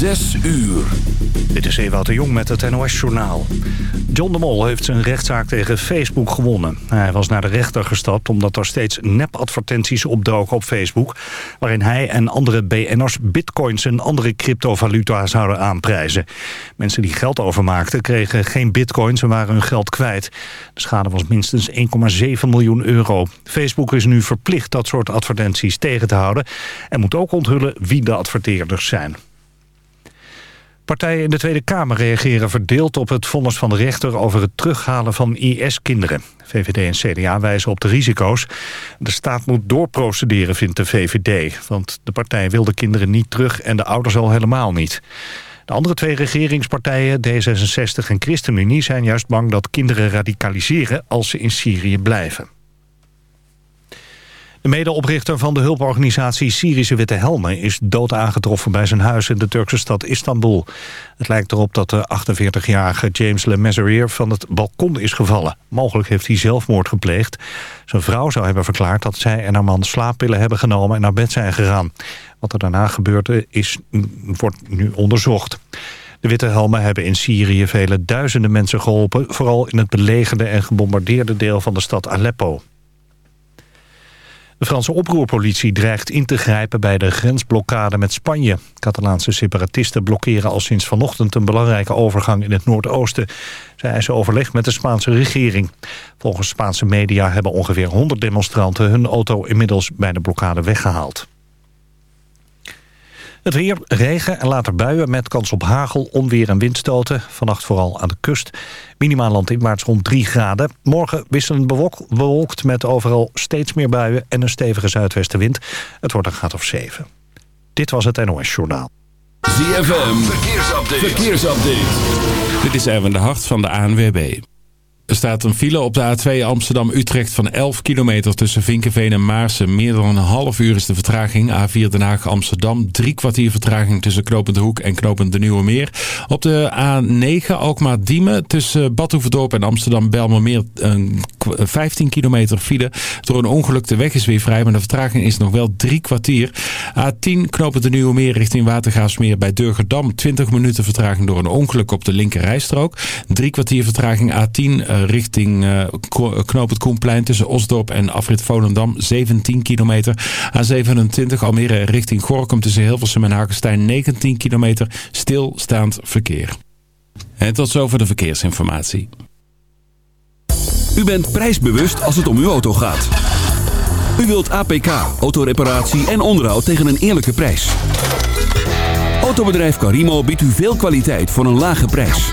Zes uur. Dit is Ewout de Jong met het NOS-journaal. John de Mol heeft zijn rechtszaak tegen Facebook gewonnen. Hij was naar de rechter gestapt omdat er steeds nep-advertenties opdoken op Facebook... waarin hij en andere BN'ers bitcoins en andere cryptovaluta zouden aanprijzen. Mensen die geld overmaakten kregen geen bitcoins en waren hun geld kwijt. De schade was minstens 1,7 miljoen euro. Facebook is nu verplicht dat soort advertenties tegen te houden... en moet ook onthullen wie de adverteerders zijn. Partijen in de Tweede Kamer reageren verdeeld op het vonnis van de rechter over het terughalen van IS-kinderen. VVD en CDA wijzen op de risico's. De staat moet doorprocederen, vindt de VVD. Want de partij wil de kinderen niet terug en de ouders al helemaal niet. De andere twee regeringspartijen, D66 en ChristenUnie, zijn juist bang dat kinderen radicaliseren als ze in Syrië blijven. De medeoprichter van de hulporganisatie Syrische Witte Helmen... is dood aangetroffen bij zijn huis in de Turkse stad Istanbul. Het lijkt erop dat de 48-jarige James Le Mesurier van het balkon is gevallen. Mogelijk heeft hij zelfmoord gepleegd. Zijn vrouw zou hebben verklaard dat zij en haar man slaappillen hebben genomen... en naar bed zijn gegaan. Wat er daarna gebeurde is, wordt nu onderzocht. De Witte Helmen hebben in Syrië vele duizenden mensen geholpen... vooral in het belegerde en gebombardeerde deel van de stad Aleppo. De Franse oproerpolitie dreigt in te grijpen bij de grensblokkade met Spanje. Catalaanse separatisten blokkeren al sinds vanochtend een belangrijke overgang in het Noordoosten. Zij eisen overleg met de Spaanse regering. Volgens Spaanse media hebben ongeveer 100 demonstranten hun auto inmiddels bij de blokkade weggehaald. Het weer, regen en later buien met kans op hagel, onweer en windstoten. Vannacht vooral aan de kust. Minimaal landinwaarts rond 3 graden. Morgen wisselend bewolkt met overal steeds meer buien en een stevige zuidwestenwind. Het wordt een graad of 7. Dit was het NOS Journaal. ZFM, verkeersupdate. verkeersupdate. Dit is Erwin de Hart van de ANWB. Er staat een file op de A2 Amsterdam-Utrecht van 11 kilometer tussen Vinkenveen en Maarsen. Meer dan een half uur is de vertraging. A4 Den Haag-Amsterdam. Drie kwartier vertraging tussen Knopend de Hoek en Knopend de Nieuwe Meer. Op de A9 Alkmaar-Diemen tussen Badhoevedorp en Amsterdam-Belmermeer. 15 kilometer file. Door een ongeluk de weg is weer vrij, maar de vertraging is nog wel drie kwartier. A10 Knopend de Nieuwe Meer richting Watergaasmeer bij Durgerdam. 20 minuten vertraging door een ongeluk op de linker rijstrook. Drie kwartier vertraging A10 richting uh, Knoop het Koenplein tussen Osdorp en Afrit Volendam 17 kilometer. A27 Almere richting Gorkum tussen Hilversum en Hagenstein 19 kilometer stilstaand verkeer. En tot zover de verkeersinformatie. U bent prijsbewust als het om uw auto gaat. U wilt APK, autoreparatie en onderhoud tegen een eerlijke prijs. Autobedrijf Carimo biedt u veel kwaliteit voor een lage prijs.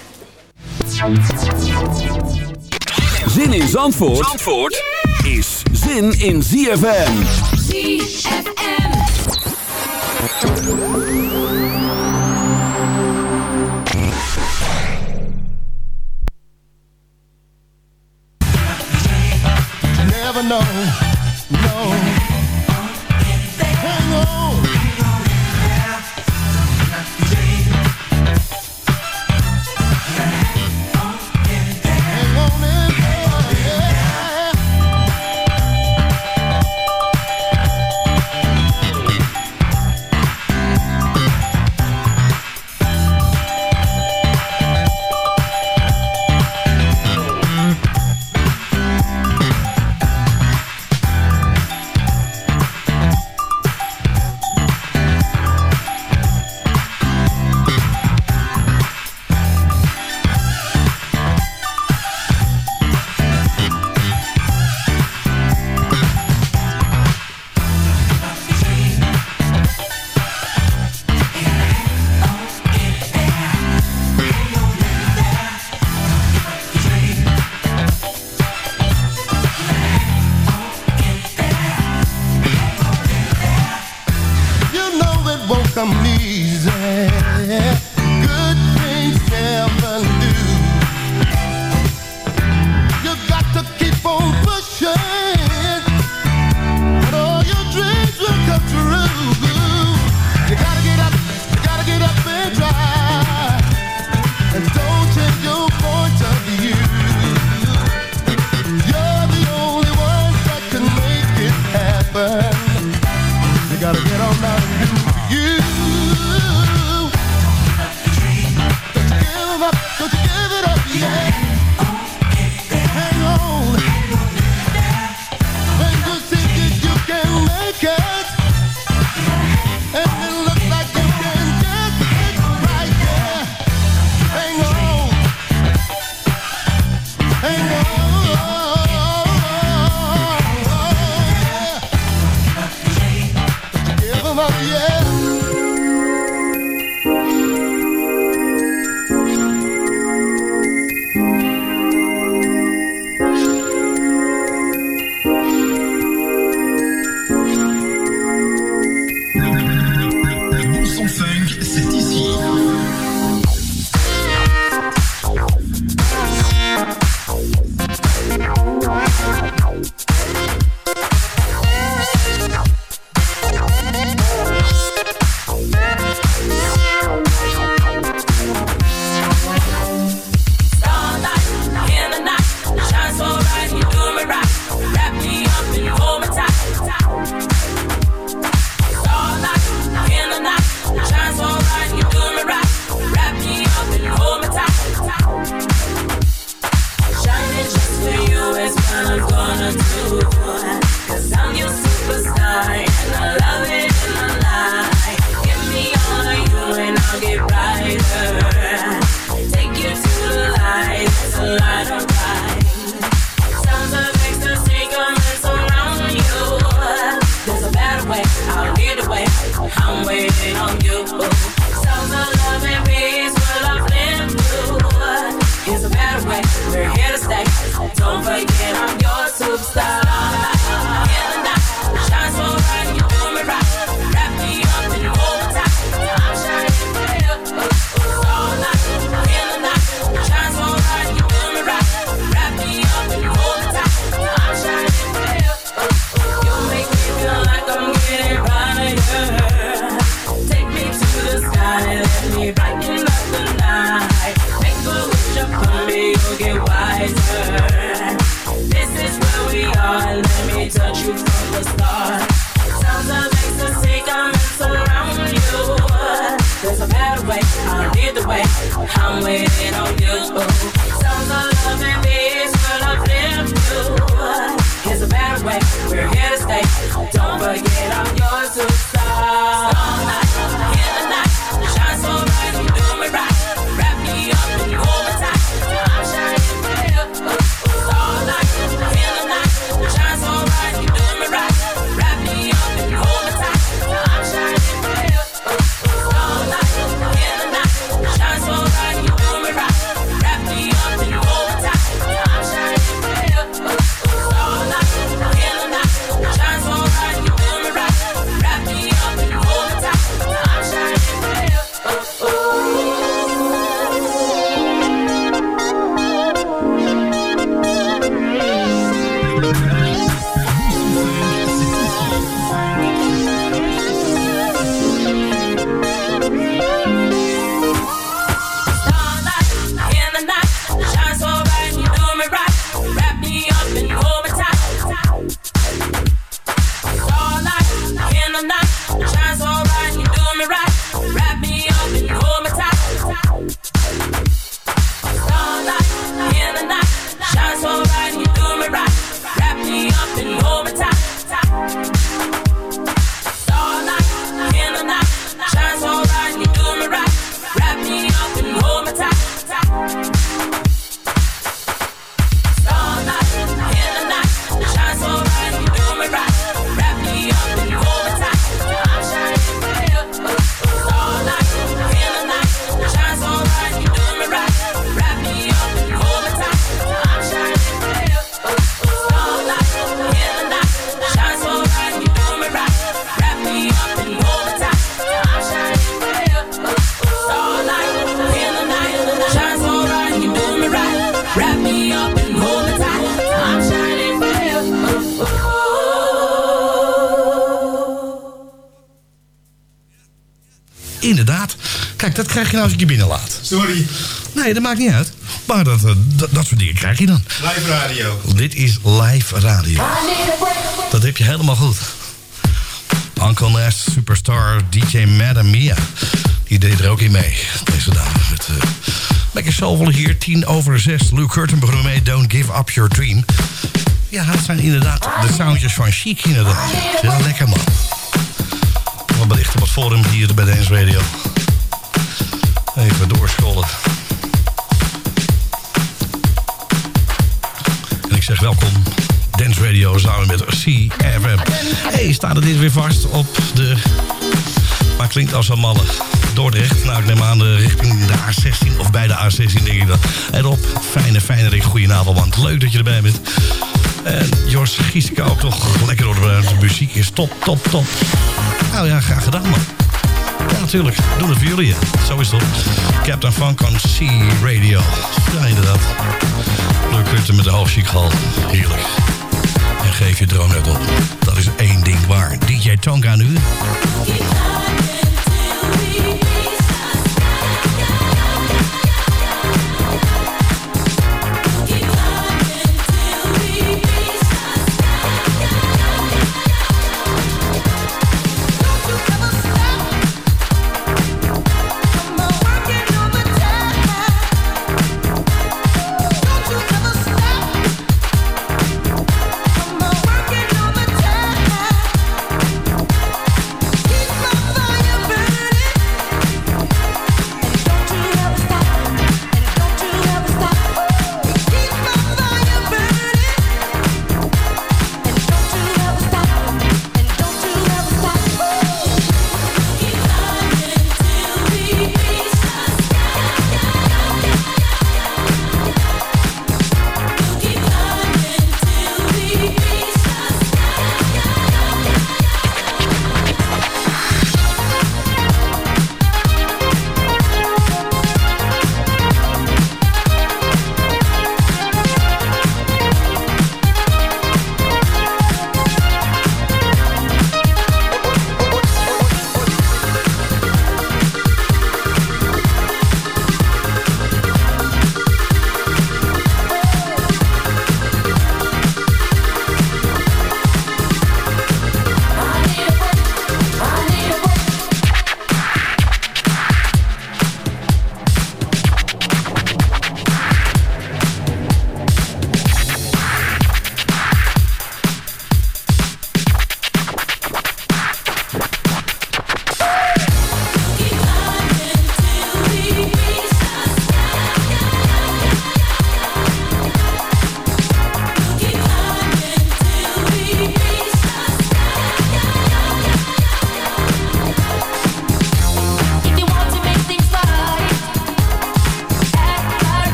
Zin in Zandvoort, Zandvoort is zin in ZFM. ZFM. never know. Here's a better way, we're here to stay. Don't forget, I'm your superstar. Nou als ik je binnenlaat. Sorry. Nee, dat maakt niet uit. Maar dat, eh, dat, dat soort dingen krijg je dan. Live radio. Dit is live radio. Dat heb je helemaal goed. Uncle Ness, superstar DJ Madam Mia. Die deed er ook in mee. Deze dame met uh, lekker soulvol hier. Tien over zes. Luke Curtin begon mee. Don't give up your dream. Ja, dat zijn inderdaad de soundjes van Chic inderdaad. Ja, lekker man. Wat berichten op het forum hier bij Dance Radio. Even doorscrollen. En ik zeg welkom. Dance Radio samen met CFM. hey, staat het dit weer vast op de... Maar klinkt als een malle. Dordrecht. Nou, ik neem aan de richting de A16 of bij de A16 denk ik dan. En op, fijne, fijne ring, goedenavond, want leuk dat je erbij bent. En Jos Gieske ook toch lekker door de muziek is top, top, top. Nou ja, graag gedaan man. Ja, natuurlijk. Doen het voor jullie. Zo is het. Captain Funk on C Radio. Ja, inderdaad. Leuk Rutte met de hoofdziekgal. Heerlijk. En geef je drone net op. Dat is één ding waar. DJ Tonga nu.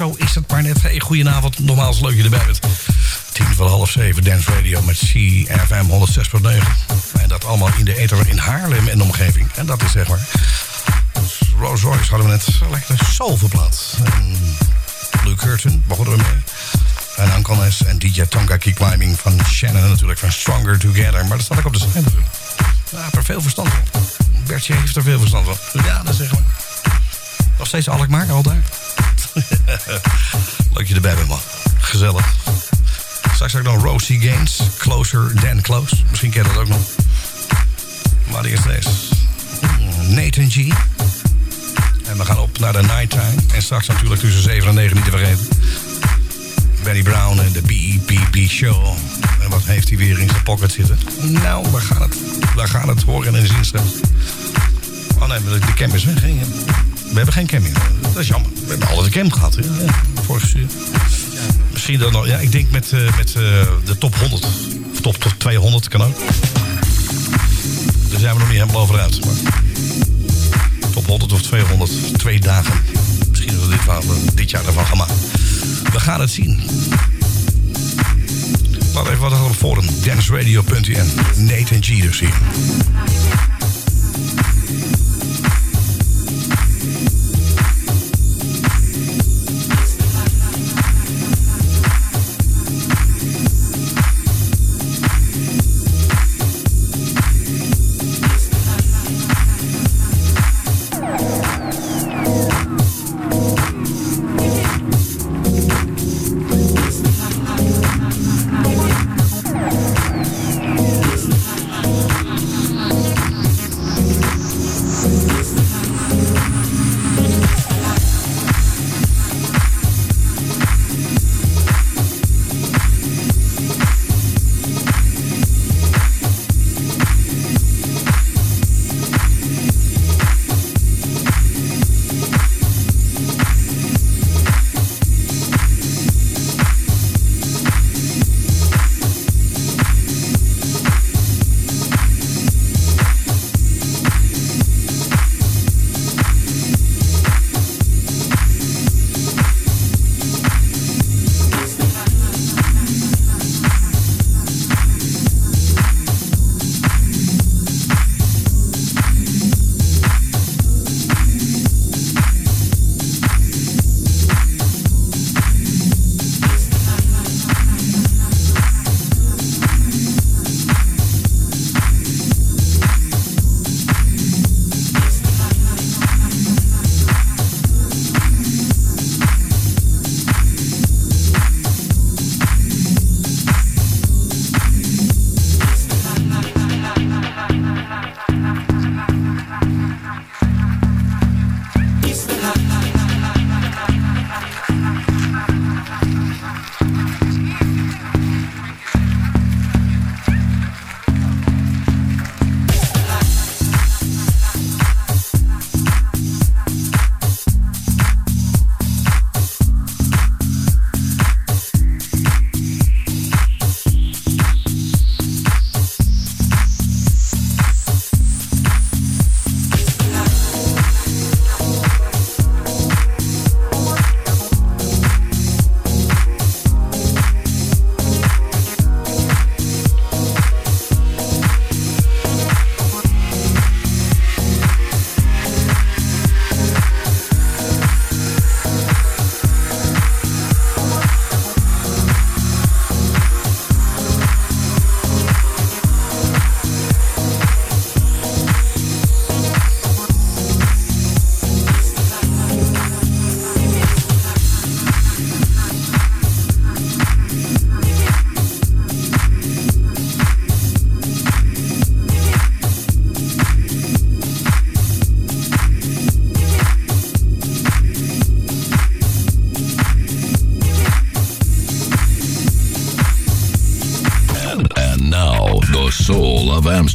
Zo is het maar net. Hey, goedenavond, nogmaals leuk je erbij bent. Tien voor half zeven, Dance Radio met CFM 106.9. En dat allemaal in de ether in Haarlem en de omgeving. En dat is zeg maar... Rose Royce hadden we net lekker soulverplaat. Blue Curtain begonnen we mee. En Uncle Ness en DJ Tonga Key Climbing van Shannon natuurlijk van Stronger Together. Maar dat staat ook op de site. Hij heeft er veel verstand van. Bertje heeft er veel verstand van. Ja, dat zeggen we. Nog steeds Alkmaar, al daar. Leuk je erbij bent, man. Gezellig. Straks ook nog Rosie Gaines. Closer than close. Misschien ken je dat ook nog. Maar eerst deze. Hmm, Nathan G. En we gaan op naar de nighttime. En straks natuurlijk tussen 7 en 9 niet te vergeten. Benny Brown en de BEPP Show. En wat heeft hij weer in zijn pocket zitten? Nou, we gaan het, we gaan het horen en zien straks. Oh nee, de cam is weg. We hebben geen cam meer. Dat is jammer. We hebben altijd een cam gehad. Hè? Ja, stuur. Misschien dan nog... Ja, ik denk met, eh, met eh, de top 100. Of top, top 200 kan ook. Daar zijn we nog niet helemaal over uit. Maar top 100 of 200. Twee dagen. Misschien hebben we dit, van- dit jaar ervan gemaakt. We gaan het zien. Laat even wat op forum. danceradio.nl Nathan G dus hier.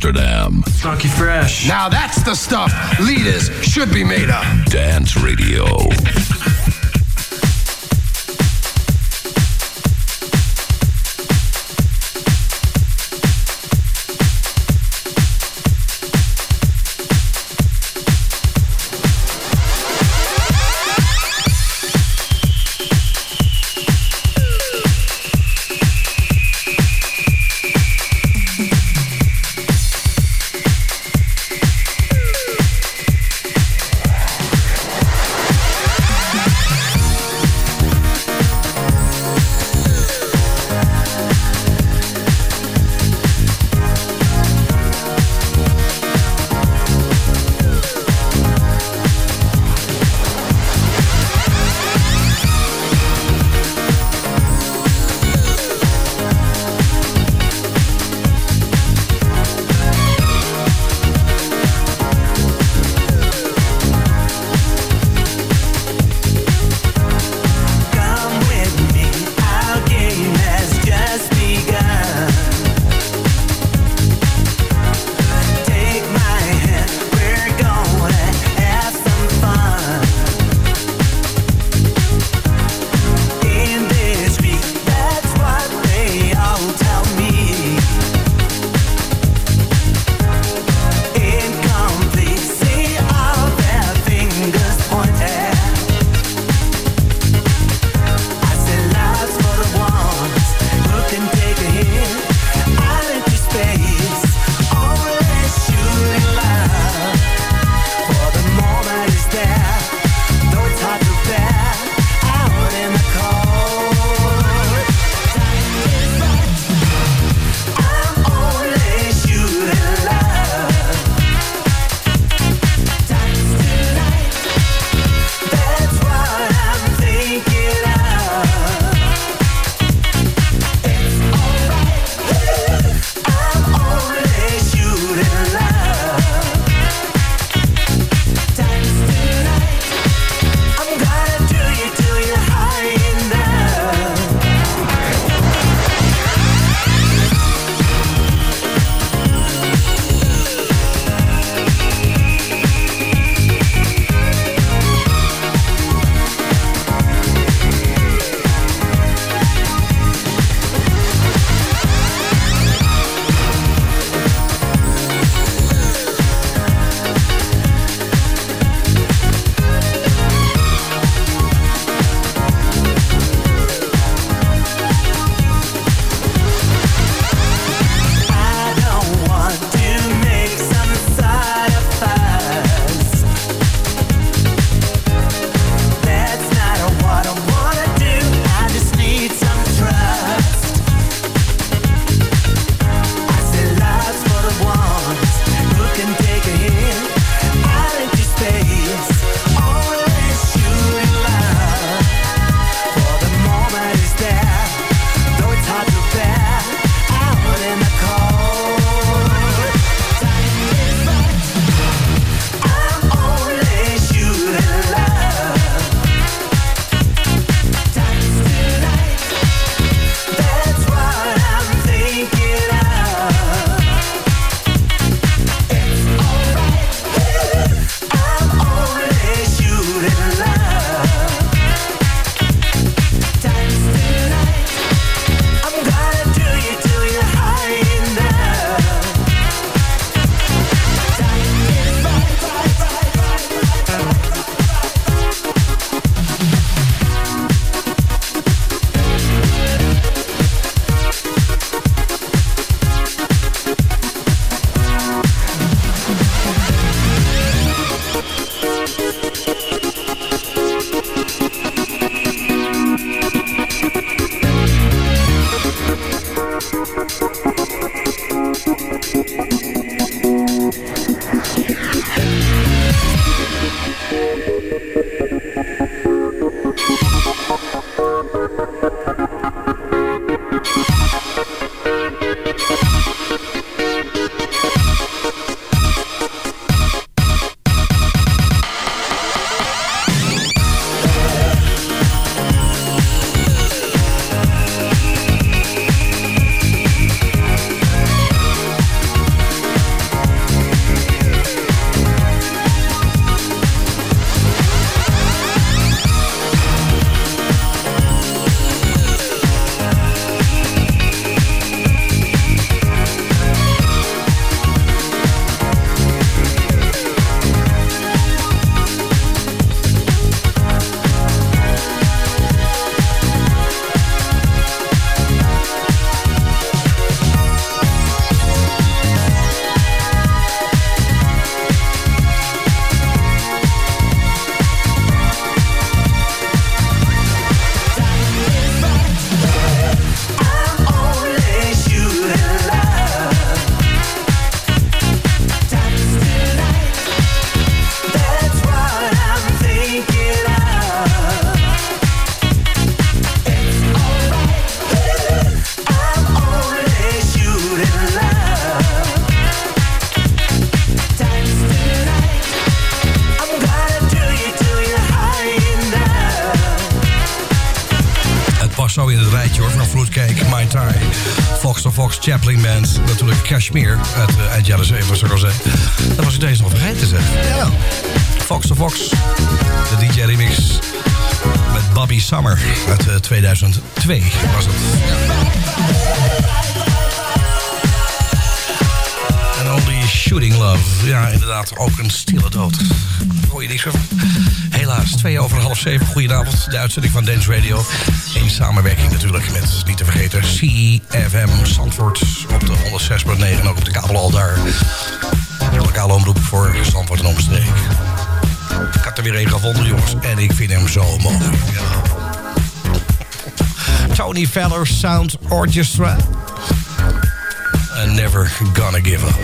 Amsterdam. Funky Fresh. Now that's the stuff leaders should be made of. Dance Radio. Kashmir uit uh, eind jaren 70, zou ik al zeggen. Dat was ik deze nog vergeten zeg. Ja, Fox to Fox. De DJ remix met Bobby Summer uit uh, 2002 was het. En Only Shooting Love. Ja, inderdaad, ook een stille dood. Hoor je niks van. Helaas, twee over half zeven. Goedenavond, de uitzending van Dance Radio. In samenwerking natuurlijk met, niet te vergeten, CFM Zandvoort op de 106.9 en ook op de kabel al daar. De lokale omroep voor Zandvoort en omstreek. Ik had er weer een gevonden, jongens. En ik vind hem zo mooi. Tony Feller Sound Orchestra. And never gonna give up.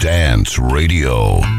Dance Radio.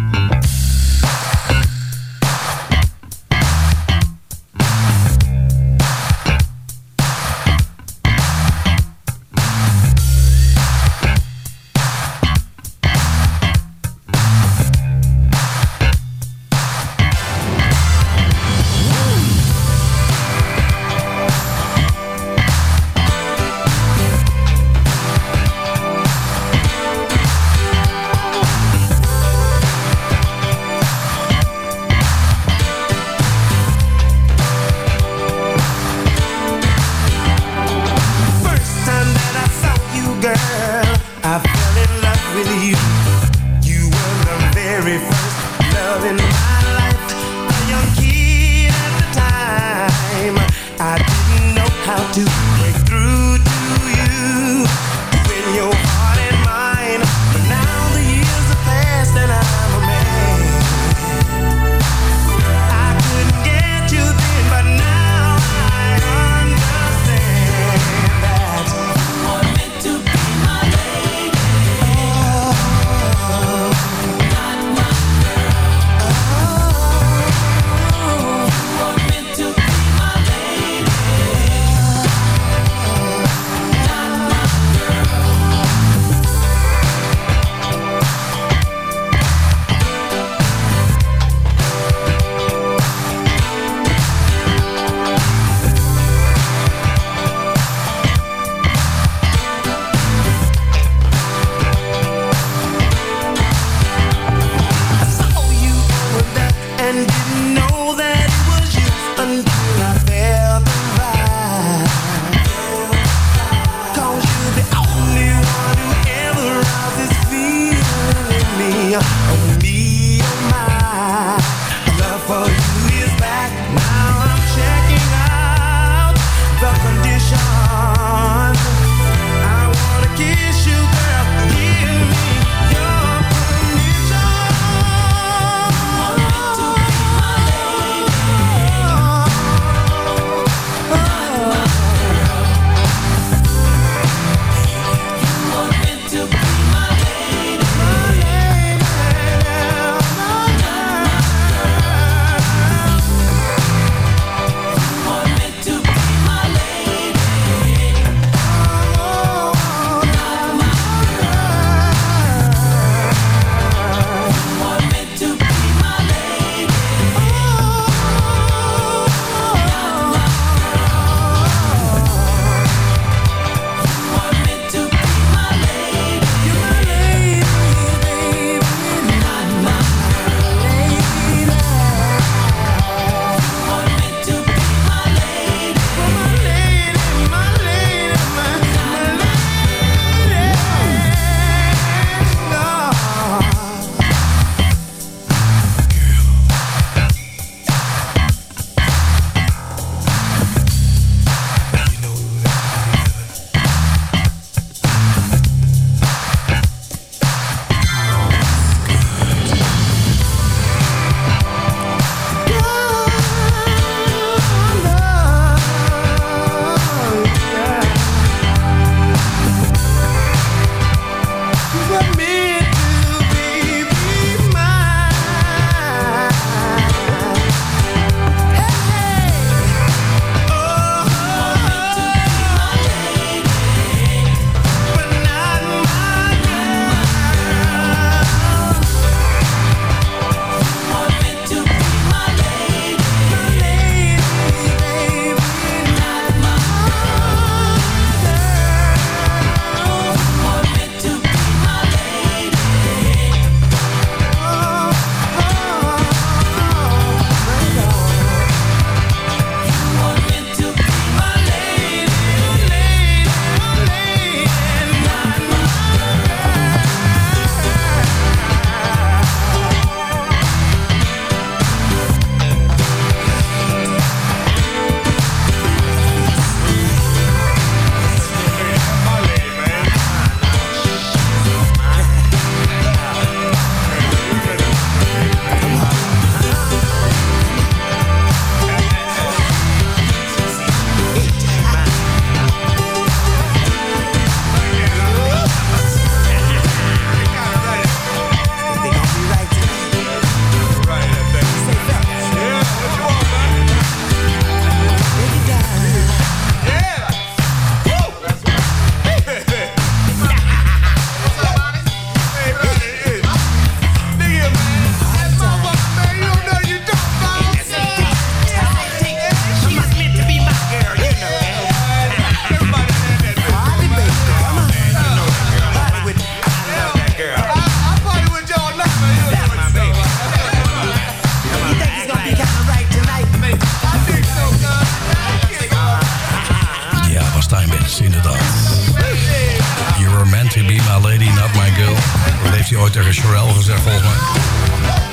Tegen Sherelle gezegd, volgens mij.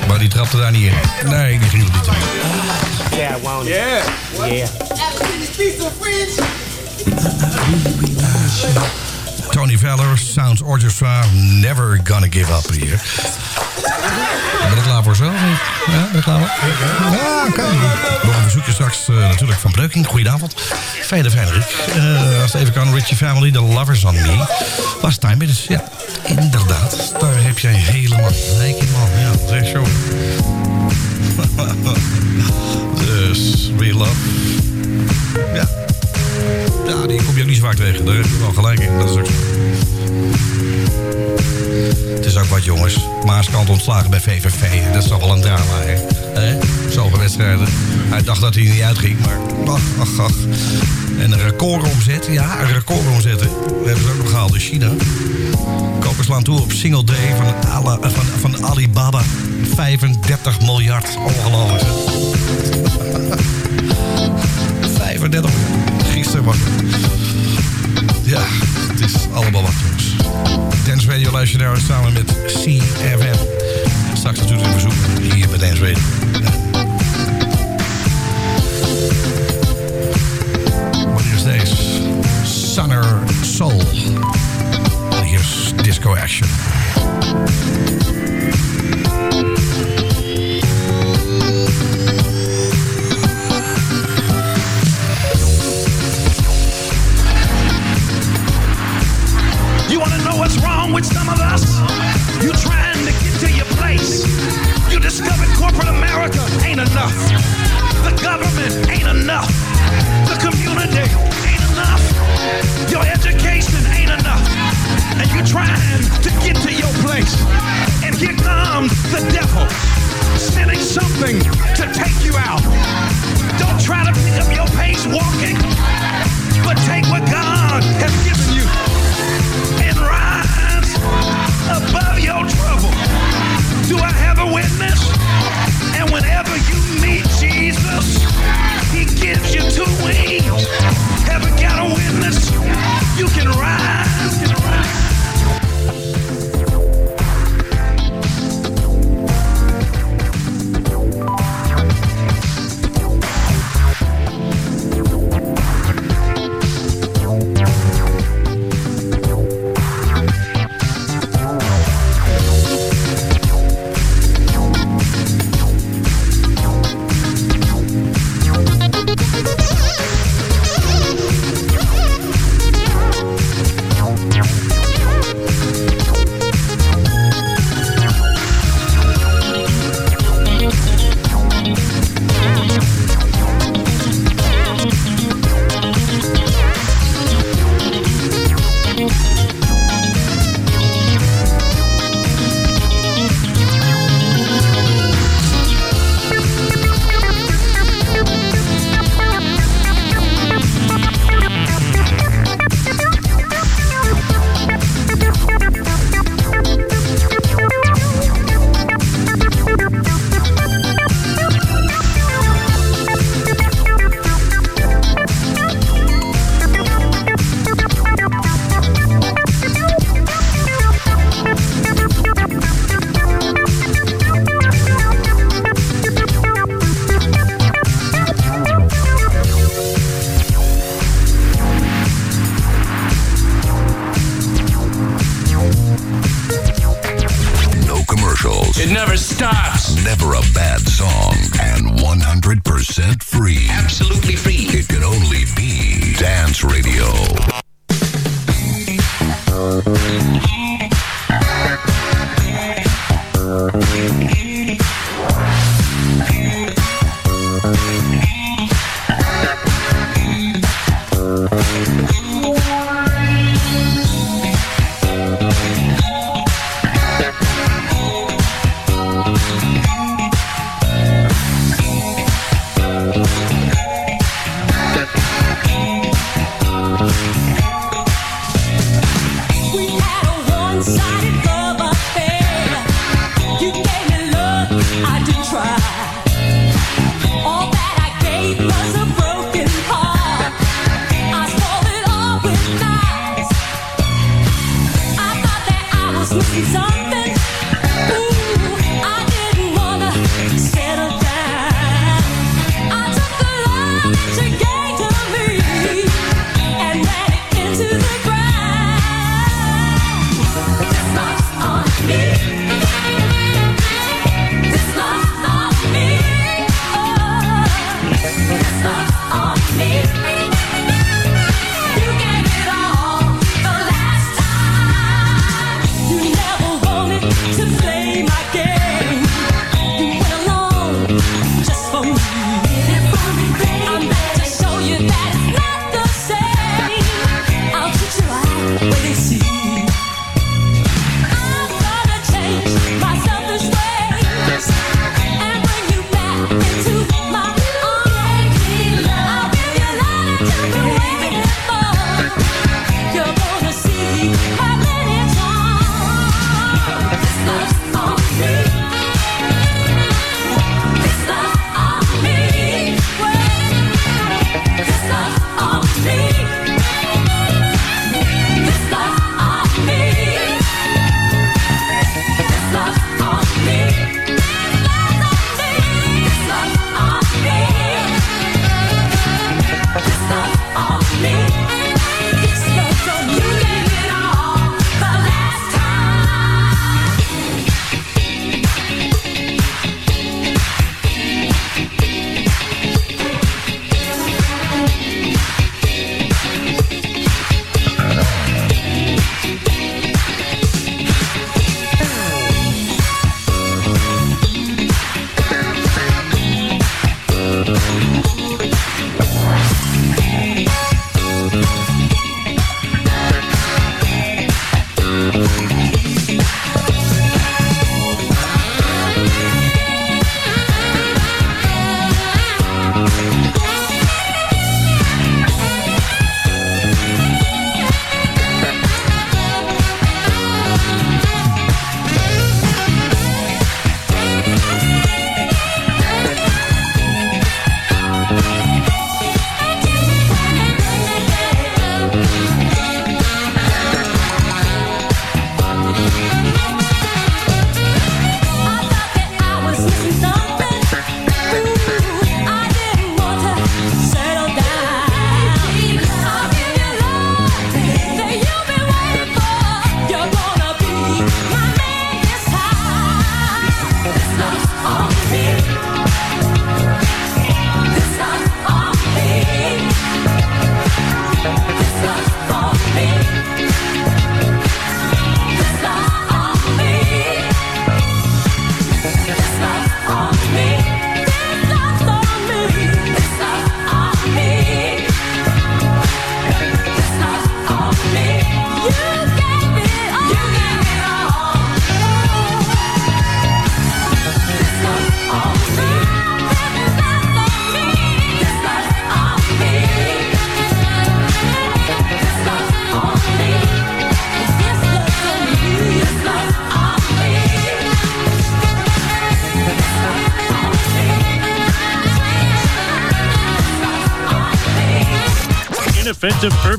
Maar die trapte daar niet in. Nee, die ging er niet in. Yeah, I want it. Yeah. Yeah. Tony Veller, Sounds Orchestra, Never Gonna Give Up hier. Ben er klaar voor zo? Ja, ben je klaar? Ja, oké. Nog een straks eh, natuurlijk van Breuking. Goedenavond. Fijne Fijnerik. Eh als het even kan, Richie Family, The Lovers on Me. Last time it is, ja, inderdaad. Daar heb jij helemaal gelijk in, man. Ja, dat is zo. dus, Real Love. Ja. Ja, die kom je ook niet vaak tegen. Daar heb je wel gelijk in. Dat is ook. Het is ook wat jongens. Maaskant ontslagen bij VVV. Dat is toch wel een drama, hè? hè? Zoveel wedstrijden. Hij dacht dat hij niet uitging, maar ach, ach, ach. En een record omzet. Ja, een record omzetten. We hebben ze ook nog gehaald in China. Kopers slaan toe op single day van, van, van Alibaba. 35 miljard. Ongelooflijk. hè? 35 miljard. Het. Ja, het is allemaal wat, jongens. Dance Radio luister daar samen met CFM. Straks natuurlijk een bezoek hier bij Dance Radio. Wat is deze? Sunner Soul. Hier is Disco Action.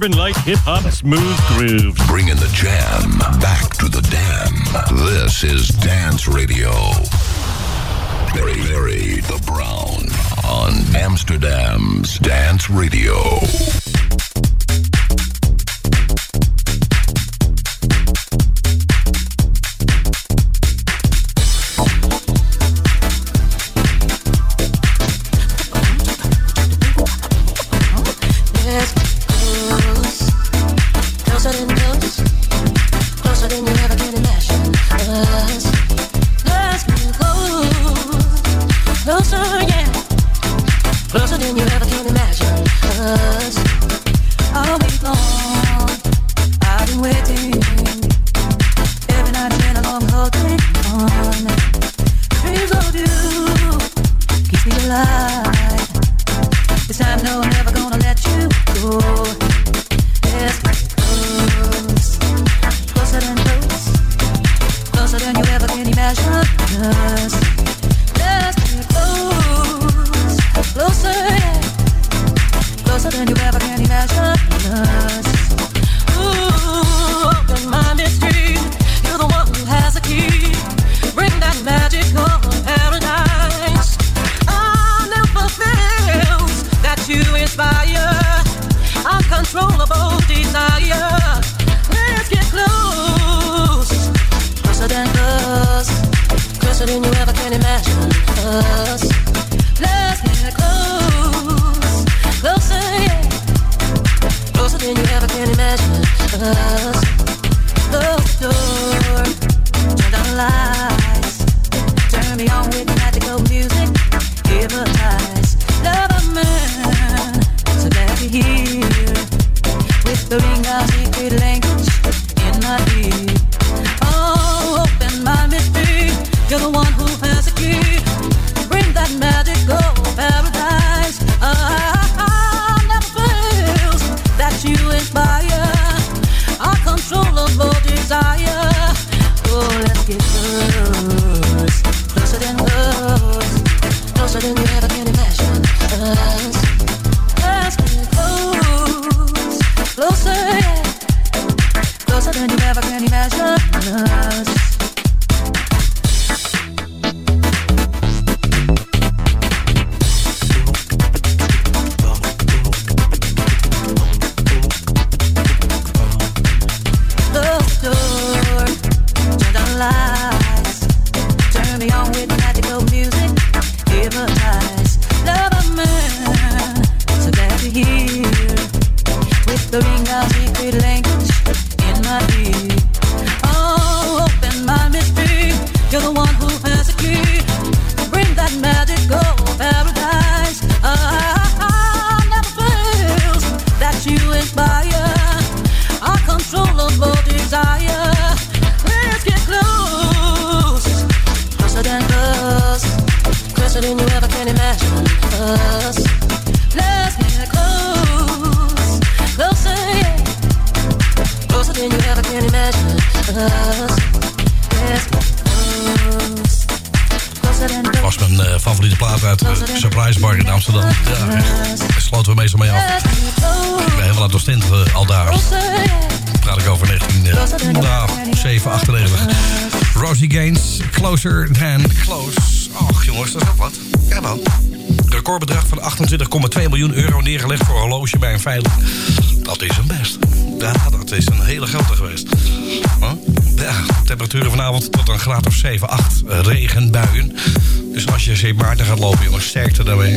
urban light hip hop smooth grooves. Bringing the jam back to the dam. This is Dance Radio. Barry Larry the Brown on Amsterdam's Dance Radio. jongens, sterkte daarmee.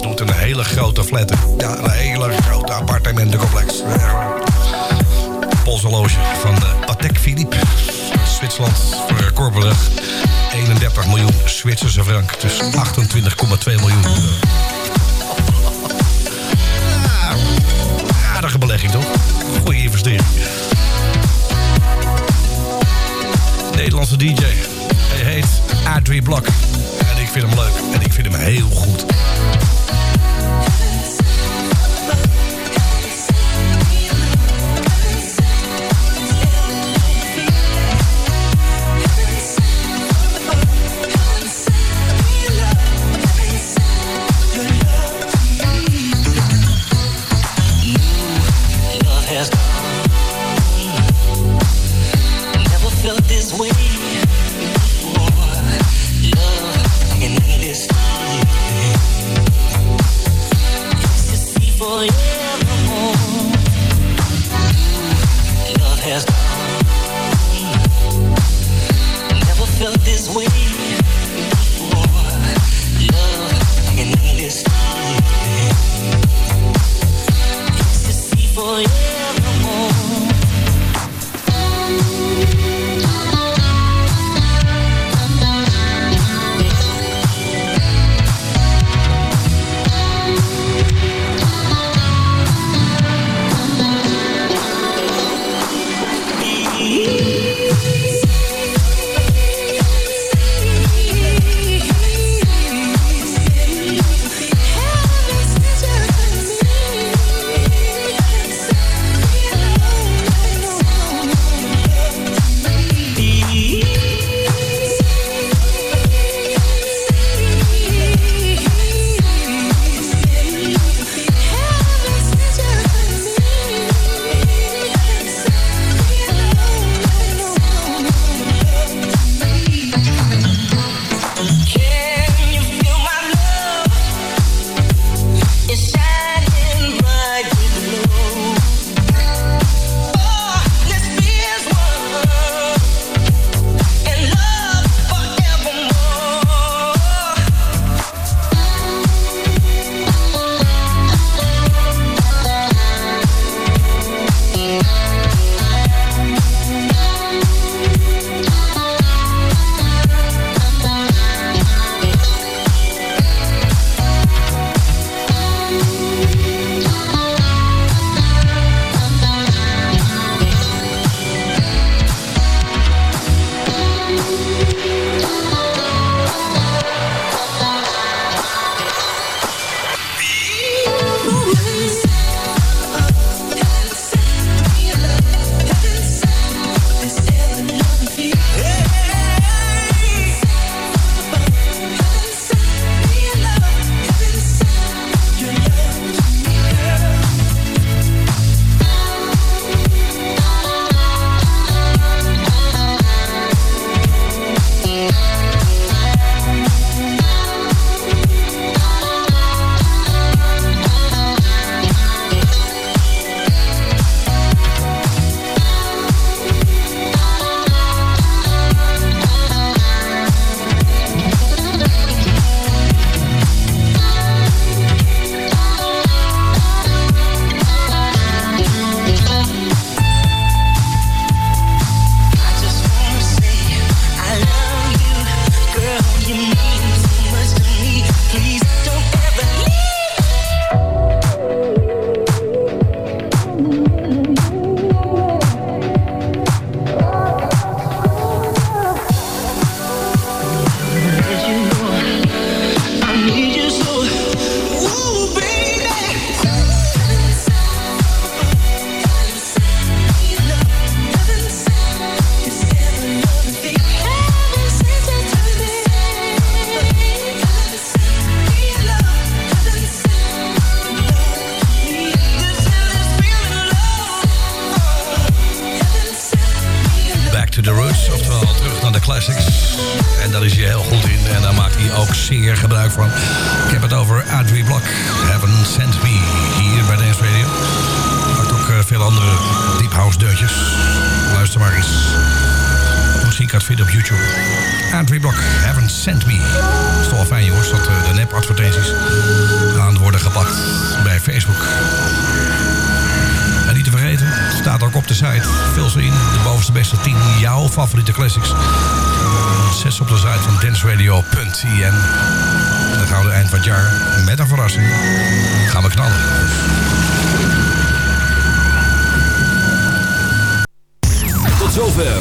Doet een hele grote flat. Ja, een hele grote appartementencomplex. Polsaloge van de Patek Philippe. Zwitserland voor 31 miljoen Zwitserse frank. Dus 28,2 miljoen. Aardige belegging toch? Goeie investering. Nederlandse DJ. Hij heet Adrie Blok ik vind hem leuk en ik vind hem heel goed.